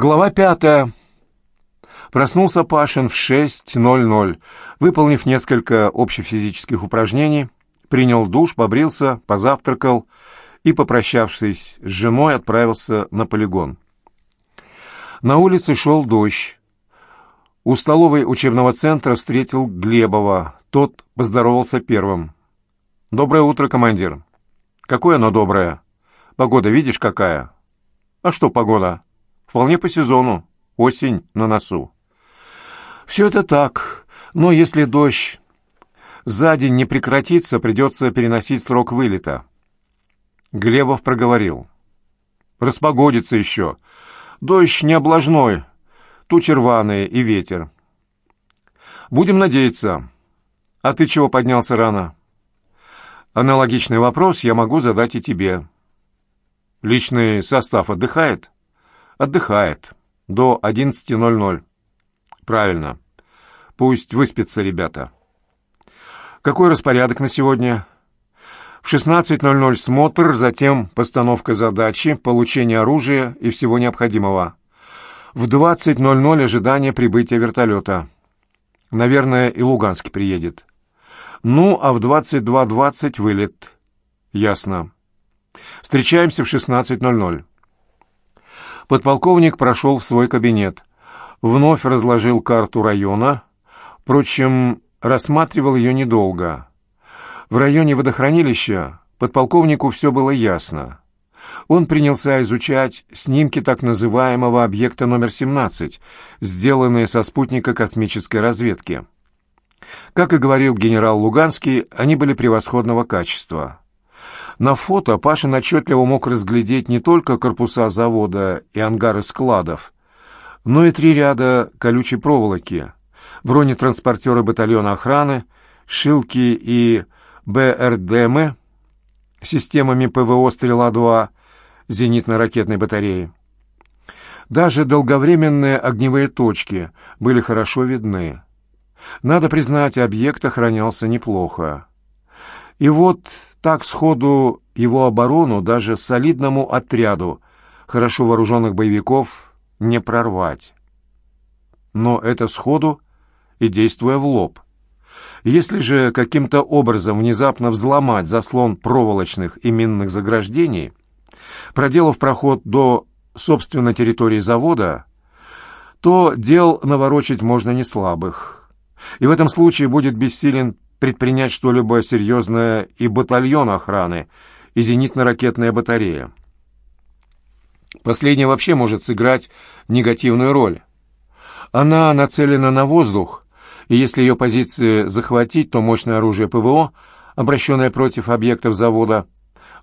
Глава пятая. Проснулся Пашин в 6.00. Выполнив несколько общефизических упражнений, принял душ, побрился, позавтракал и, попрощавшись с женой, отправился на полигон. На улице шел дождь. У столовой учебного центра встретил Глебова. Тот поздоровался первым. «Доброе утро, командир». «Какое оно доброе? Погода видишь какая?» «А что погода?» «Вполне по сезону. Осень на носу». «Все это так, но если дождь за день не прекратится, придется переносить срок вылета». Глебов проговорил. «Распогодится еще. Дождь не облажной, тучи рваные и ветер. Будем надеяться. А ты чего поднялся рано?» Аналогичный вопрос я могу задать и тебе. Личный состав отдыхает? Отдыхает. До 11.00. Правильно. Пусть выспятся ребята. Какой распорядок на сегодня? В 16.00 смотр, затем постановка задачи, получение оружия и всего необходимого. В 20.00 ожидание прибытия вертолета. Наверное, и Луганский приедет. Ну, а в 22.20 вылет. Ясно. Встречаемся в 16.00. Подполковник прошел в свой кабинет. Вновь разложил карту района. Впрочем, рассматривал ее недолго. В районе водохранилища подполковнику все было ясно. Он принялся изучать снимки так называемого объекта номер 17, сделанные со спутника космической разведки. Как и говорил генерал Луганский, они были превосходного качества. На фото Пашин отчетливо мог разглядеть не только корпуса завода и ангары складов, но и три ряда колючей проволоки, бронетранспортеры батальона охраны, шилки и БРДМ системами ПВО «Стрела-2» зенитно-ракетной батареи. Даже долговременные огневые точки были хорошо видны. Надо признать, объект охранялся неплохо. И вот так сходу его оборону даже солидному отряду хорошо вооруженных боевиков не прорвать. Но это сходу и действуя в лоб. Если же каким-то образом внезапно взломать заслон проволочных и минных заграждений, проделав проход до собственной территории завода, то дел наворочить можно не слабых и в этом случае будет бессилен предпринять что-либо серьезное и батальон охраны, и зенитно-ракетная батарея. Последняя вообще может сыграть негативную роль. Она нацелена на воздух, и если ее позиции захватить, то мощное оружие ПВО, обращенное против объектов завода,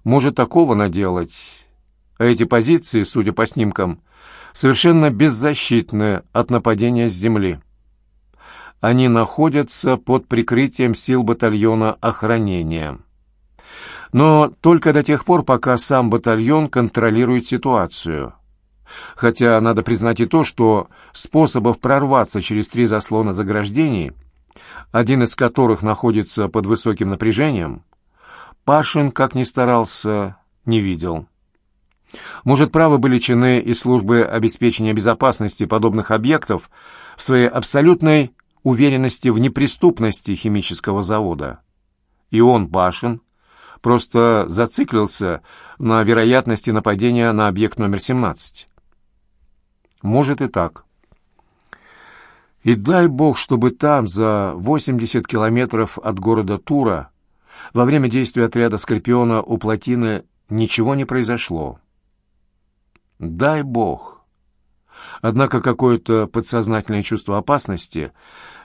может такого наделать. А эти позиции, судя по снимкам, совершенно беззащитны от нападения с земли они находятся под прикрытием сил батальона охранения. Но только до тех пор, пока сам батальон контролирует ситуацию. Хотя надо признать и то, что способов прорваться через три заслона заграждений, один из которых находится под высоким напряжением, Пашин, как ни старался, не видел. Может, правы были чины и службы обеспечения безопасности подобных объектов в своей абсолютной уверенности в неприступности химического завода. И он, Пашин, просто зациклился на вероятности нападения на объект номер 17. Может и так. И дай бог, чтобы там, за 80 километров от города Тура, во время действия отряда «Скорпиона» у плотины ничего не произошло. Дай бог. Однако какое-то подсознательное чувство опасности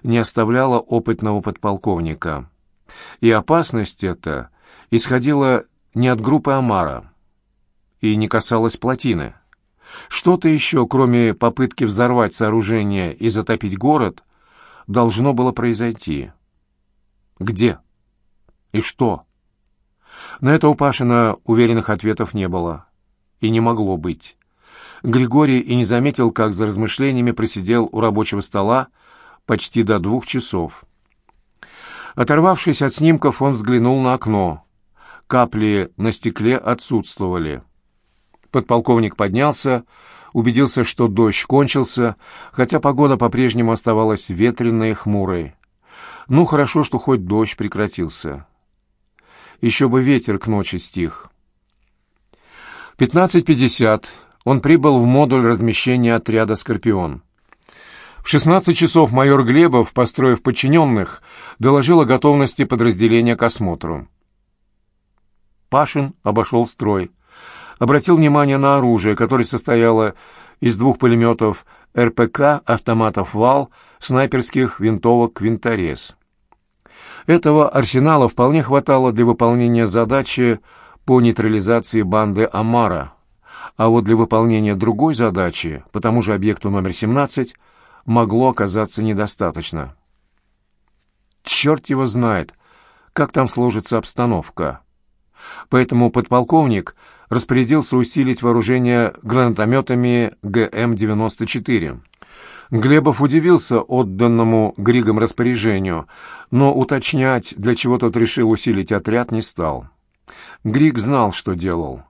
не оставляло опытного подполковника. И опасность эта исходила не от группы Амара и не касалась плотины. Что-то еще, кроме попытки взорвать сооружение и затопить город, должно было произойти. Где? И что? На это у Пашина уверенных ответов не было. И не могло быть. Григорий и не заметил, как за размышлениями просидел у рабочего стола почти до двух часов. Оторвавшись от снимков, он взглянул на окно. Капли на стекле отсутствовали. Подполковник поднялся, убедился, что дождь кончился, хотя погода по-прежнему оставалась ветреной и хмурой. Ну, хорошо, что хоть дождь прекратился. Еще бы ветер к ночи стих. 15.50 он прибыл в модуль размещения отряда «Скорпион». В 16 часов майор Глебов, построив подчиненных, доложил о готовности подразделения к осмотру. Пашин обошел строй. Обратил внимание на оружие, которое состояло из двух пулеметов РПК, автоматов «Вал», снайперских винтовок «Винторез». Этого арсенала вполне хватало для выполнения задачи по нейтрализации банды «Амара», а вот для выполнения другой задачи, по тому же объекту номер 17, могло оказаться недостаточно. Черт его знает, как там сложится обстановка. Поэтому подполковник распорядился усилить вооружение гранатометами ГМ-94. Глебов удивился отданному Григом распоряжению, но уточнять, для чего тот решил усилить отряд, не стал. Григ знал, что делал.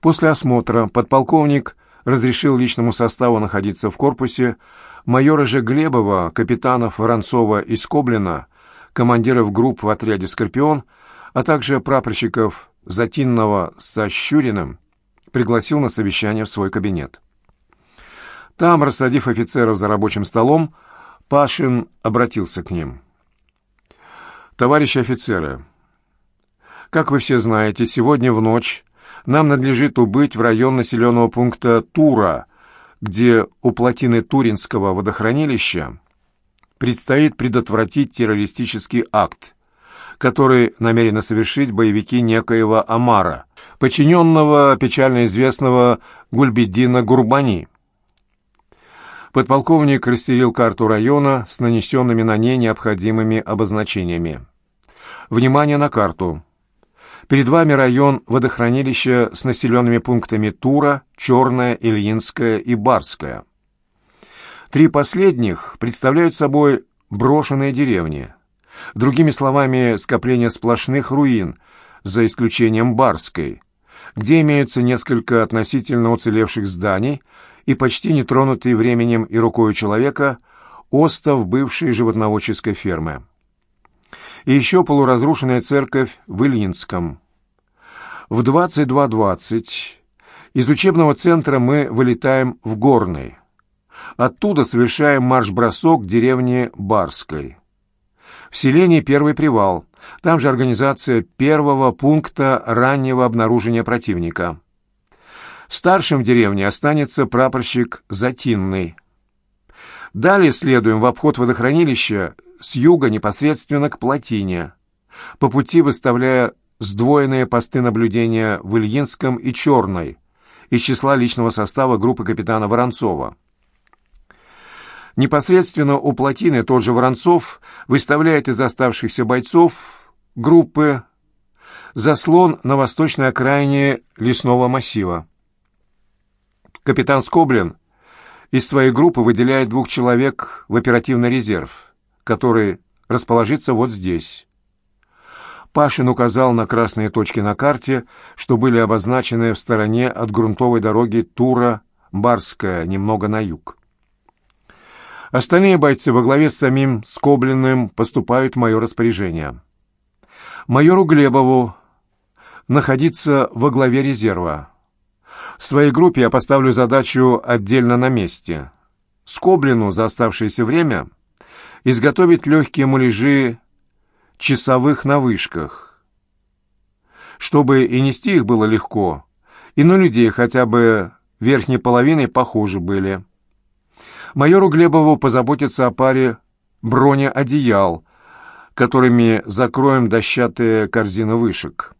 После осмотра подполковник разрешил личному составу находиться в корпусе, майора же Глебова, капитанов Воронцова и Скоблина, командиров групп в отряде «Скорпион», а также прапорщиков Затинного со Щуриным, пригласил на совещание в свой кабинет. Там, рассадив офицеров за рабочим столом, Пашин обратился к ним. «Товарищи офицеры, как вы все знаете, сегодня в ночь нам надлежит убыть в район населенного пункта Тура, где у плотины Туринского водохранилища предстоит предотвратить террористический акт, который намерены совершить боевики некоего Амара, подчиненного печально известного Гульбеддина Гурбани. Подполковник расстелил карту района с нанесенными на ней необходимыми обозначениями. Внимание на карту. Перед вами район водохранилища с населенными пунктами Тура, Черная, Ильинская и Барская. Три последних представляют собой брошенные деревни. Другими словами, скопление сплошных руин, за исключением Барской, где имеются несколько относительно уцелевших зданий и почти нетронутые временем и рукой человека остов бывшей животноводческой фермы и еще полуразрушенная церковь в Ильинском. В 22.20 из учебного центра мы вылетаем в Горный. Оттуда совершаем марш-бросок к деревне Барской. В селении первый привал. Там же организация первого пункта раннего обнаружения противника. Старшим в деревне останется прапорщик Затинный. Далее следуем в обход водохранилища с юга непосредственно к плотине, по пути выставляя сдвоенные посты наблюдения в Ильинском и Черной из числа личного состава группы капитана Воронцова. Непосредственно у плотины тот же Воронцов выставляет из оставшихся бойцов группы заслон на восточной окраине лесного массива. Капитан Скоблин из своей группы выделяет двух человек в оперативный резерв – который расположится вот здесь. Пашин указал на красные точки на карте, что были обозначены в стороне от грунтовой дороги Тура-Барская, немного на юг. Остальные бойцы во главе с самим Скобленным поступают в мое распоряжение. Майору Глебову находиться во главе резерва. В своей группе я поставлю задачу отдельно на месте. Скоблину за оставшееся время изготовить легкие муляжи часовых на вышках, чтобы и нести их было легко, и на людей хотя бы верхней половиной похожи были. Майору Глебову позаботиться о паре бронеодеял, которыми закроем дощатые корзины вышек.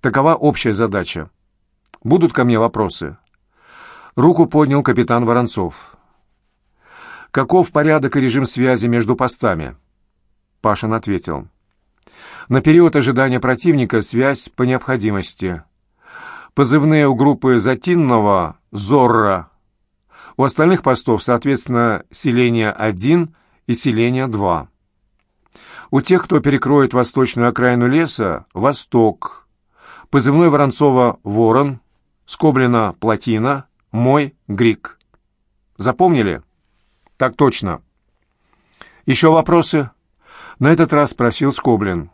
Такова общая задача. Будут ко мне вопросы? Руку поднял капитан Воронцов. Каков порядок и режим связи между постами? Пашин ответил. На период ожидания противника связь по необходимости. Позывные у группы Затинного «Зорро». У остальных постов, соответственно, селение 1 и селение 2. У тех, кто перекроет восточную окраину леса, «Восток». Позывной Воронцова «Ворон», Скоблина «Плотина», мой Грик. Запомнили? Так точно. Еще вопросы? На этот раз спросил Скоблин.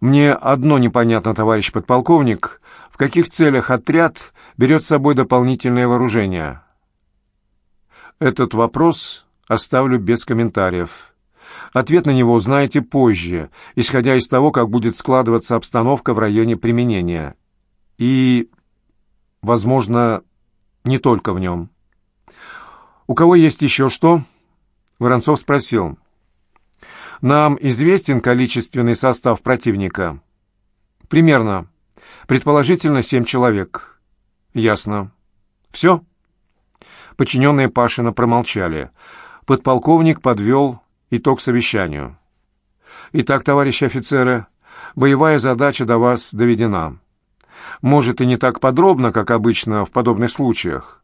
Мне одно непонятно, товарищ подполковник, в каких целях отряд берет с собой дополнительное вооружение? Этот вопрос оставлю без комментариев. Ответ на него узнаете позже, исходя из того, как будет складываться обстановка в районе применения. И, возможно, не только в нем. «У кого есть еще что?» Воронцов спросил. «Нам известен количественный состав противника?» «Примерно. Предположительно, семь человек». «Ясно. Все?» Подчиненные Пашина промолчали. Подполковник подвел итог совещанию. «Итак, товарищи офицеры, боевая задача до вас доведена. Может, и не так подробно, как обычно в подобных случаях,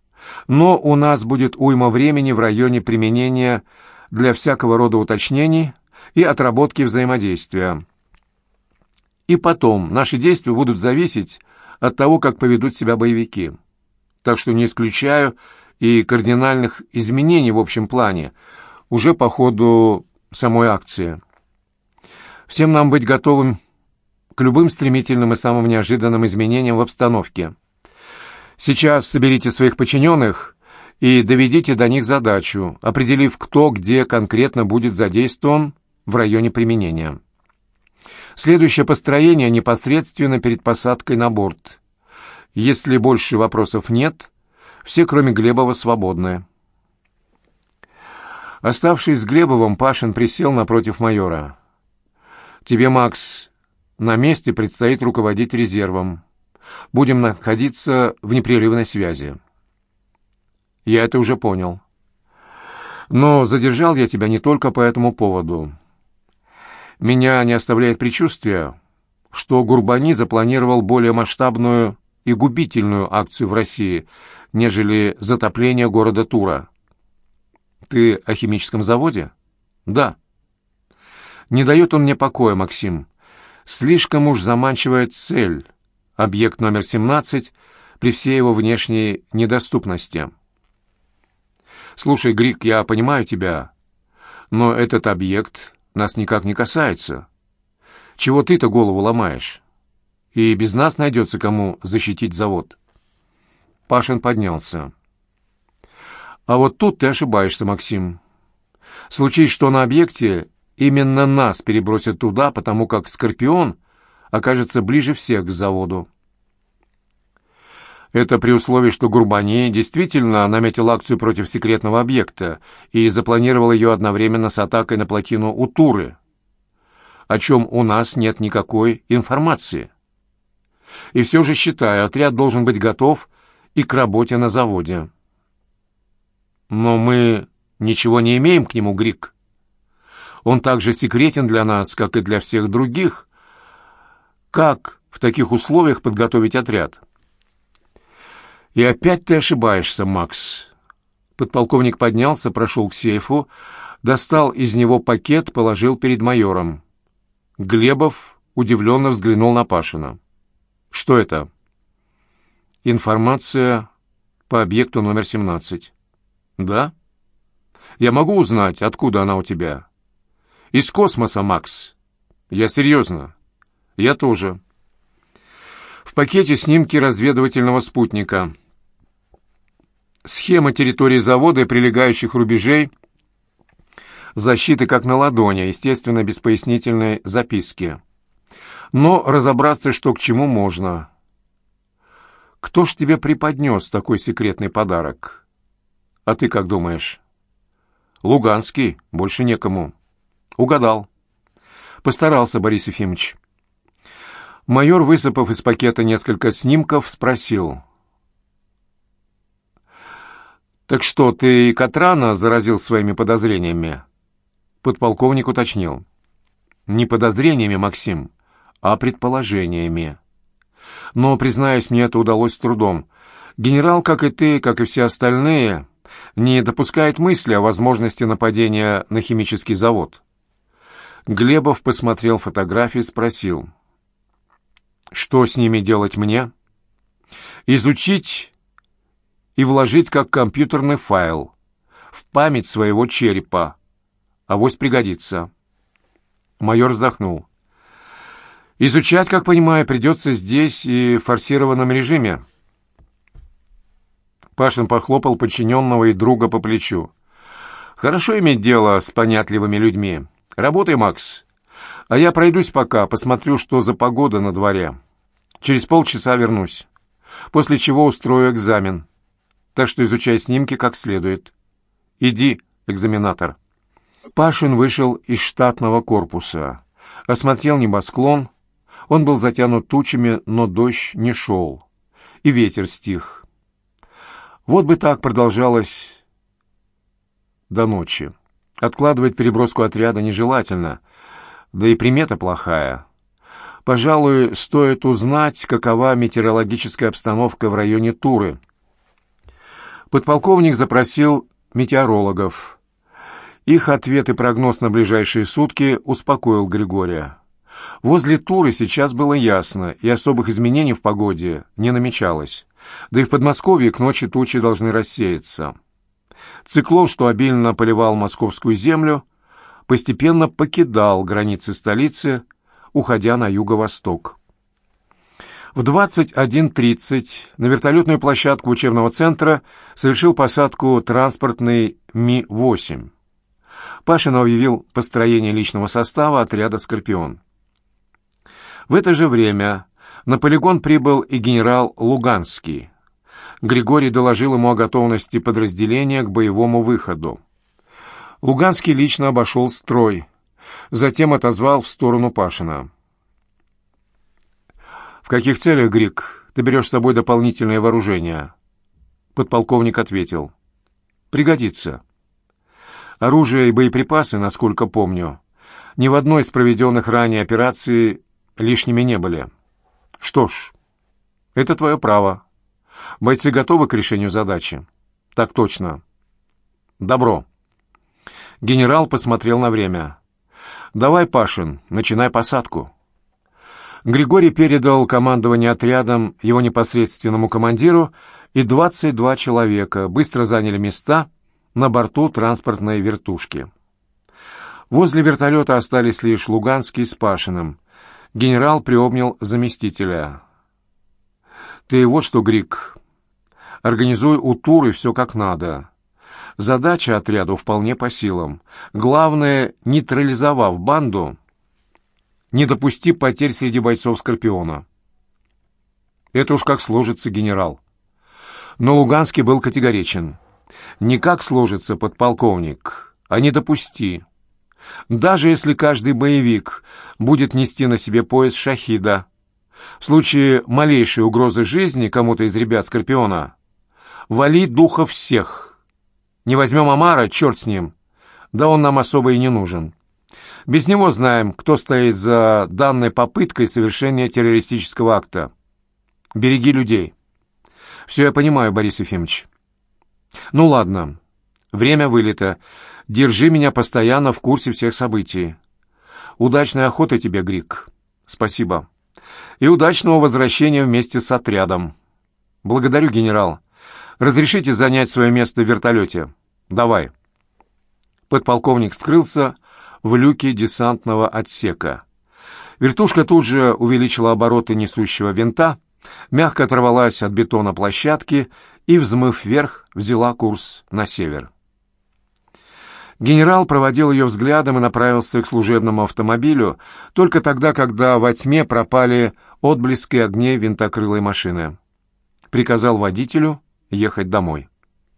но у нас будет уйма времени в районе применения для всякого рода уточнений и отработки взаимодействия. И потом наши действия будут зависеть от того, как поведут себя боевики. Так что не исключаю и кардинальных изменений в общем плане уже по ходу самой акции. Всем нам быть готовым к любым стремительным и самым неожиданным изменениям в обстановке. Сейчас соберите своих подчиненных и доведите до них задачу, определив, кто где конкретно будет задействован в районе применения. Следующее построение непосредственно перед посадкой на борт. Если больше вопросов нет, все, кроме Глебова, свободны. Оставшись с Глебовым, Пашин присел напротив майора. «Тебе, Макс, на месте предстоит руководить резервом. Будем находиться в непрерывной связи». «Я это уже понял. Но задержал я тебя не только по этому поводу. Меня не оставляет предчувствие, что Гурбани запланировал более масштабную и губительную акцию в России, нежели затопление города Тура. Ты о химическом заводе? Да. Не дает он мне покоя, Максим. Слишком уж заманчивая цель, объект номер 17, при всей его внешней недоступности. Слушай, Грик, я понимаю тебя, но этот объект нас никак не касается. Чего ты-то голову ломаешь? И без нас найдется кому защитить завод. Пашин поднялся. А вот тут ты ошибаешься, Максим. Случись, что на объекте именно нас перебросят туда, потому как «Скорпион» окажется ближе всех к заводу. Это при условии, что Гурбани действительно наметил акцию против секретного объекта и запланировал ее одновременно с атакой на плотину у Туры, о чем у нас нет никакой информации. И все же, считаю, отряд должен быть готов и к работе на заводе. Но мы ничего не имеем к нему, Грик. Он так же секретен для нас, как и для всех других. Как в таких условиях подготовить отряд? И опять ты ошибаешься, Макс. Подполковник поднялся, прошел к сейфу, достал из него пакет, положил перед майором. Глебов удивленно взглянул на Пашина. «Что это?» «Информация по объекту номер 17». «Да? Я могу узнать, откуда она у тебя?» «Из космоса, Макс. Я серьезно. Я тоже». В пакете снимки разведывательного спутника. Схема территории завода и прилегающих рубежей. Защиты как на ладони, естественно, без пояснительной записки. Но разобраться, что к чему, можно. Кто ж тебе преподнес такой секретный подарок?» А ты как думаешь? Луганский, больше некому. Угадал. Постарался, Борис Ефимович. Майор, высыпав из пакета несколько снимков, спросил. «Так что, ты и Катрана заразил своими подозрениями?» Подполковник уточнил. «Не подозрениями, Максим, а предположениями. Но, признаюсь, мне это удалось с трудом. Генерал, как и ты, как и все остальные, не допускает мысли о возможности нападения на химический завод. Глебов посмотрел фотографии и спросил, «Что с ними делать мне?» «Изучить и вложить как компьютерный файл в память своего черепа. Авось пригодится. Майор вздохнул. Изучать, как понимаю, придется здесь и в форсированном режиме. Пашин похлопал подчиненного и друга по плечу. «Хорошо иметь дело с понятливыми людьми. Работай, Макс. А я пройдусь пока, посмотрю, что за погода на дворе. Через полчаса вернусь. После чего устрою экзамен. Так что изучай снимки как следует. Иди, экзаменатор». Пашин вышел из штатного корпуса. Осмотрел небосклон. Он был затянут тучами, но дождь не шел. И ветер стих. Вот бы так продолжалось до ночи. Откладывать переброску отряда нежелательно, да и примета плохая. Пожалуй, стоит узнать, какова метеорологическая обстановка в районе Туры. Подполковник запросил метеорологов. Их ответ и прогноз на ближайшие сутки успокоил Григория. Возле Туры сейчас было ясно, и особых изменений в погоде не намечалось. Да и в Подмосковье к ночи тучи должны рассеяться. Циклон, что обильно поливал московскую землю, постепенно покидал границы столицы, уходя на юго-восток. В 21.30 на вертолетную площадку учебного центра совершил посадку транспортный Ми-8. Пашин объявил построение личного состава отряда «Скорпион». В это же время на полигон прибыл и генерал Луганский. Григорий доложил ему о готовности подразделения к боевому выходу. Луганский лично обошел строй, затем отозвал в сторону Пашина. «В каких целях, Грик, ты берешь с собой дополнительное вооружение?» Подполковник ответил. «Пригодится. Оружие и боеприпасы, насколько помню, ни в одной из проведенных ранее операций лишними не были». Что ж, это твое право. Бойцы готовы к решению задачи? Так точно. Добро. Генерал посмотрел на время. Давай, Пашин, начинай посадку. Григорий передал командование отрядом его непосредственному командиру, и 22 человека быстро заняли места на борту транспортной вертушки. Возле вертолета остались лишь Луганский с Пашиным, Генерал приобнял заместителя. «Ты вот что, Грик, организуй у Туры все как надо. Задача отряду вполне по силам. Главное, нейтрализовав банду, не допусти потерь среди бойцов Скорпиона». Это уж как сложится, генерал. Но Луганский был категоричен. «Не как сложится, подполковник, а не допусти». Даже если каждый боевик будет нести на себе пояс шахида, в случае малейшей угрозы жизни кому-то из ребят Скорпиона, вали духа всех. Не возьмем Амара, черт с ним. Да он нам особо и не нужен. Без него знаем, кто стоит за данной попыткой совершения террористического акта. Береги людей. Все я понимаю, Борис Ефимович. Ну ладно, время вылета. Держи меня постоянно в курсе всех событий. Удачной охоты тебе, Грик. Спасибо. И удачного возвращения вместе с отрядом. Благодарю, генерал. Разрешите занять свое место в вертолете? Давай. Подполковник скрылся в люке десантного отсека. Вертушка тут же увеличила обороты несущего винта, мягко оторвалась от бетона площадки и, взмыв вверх, взяла курс на север. Генерал проводил ее взглядом и направился к служебному автомобилю только тогда, когда во тьме пропали отблески огней винтокрылой машины. Приказал водителю ехать домой.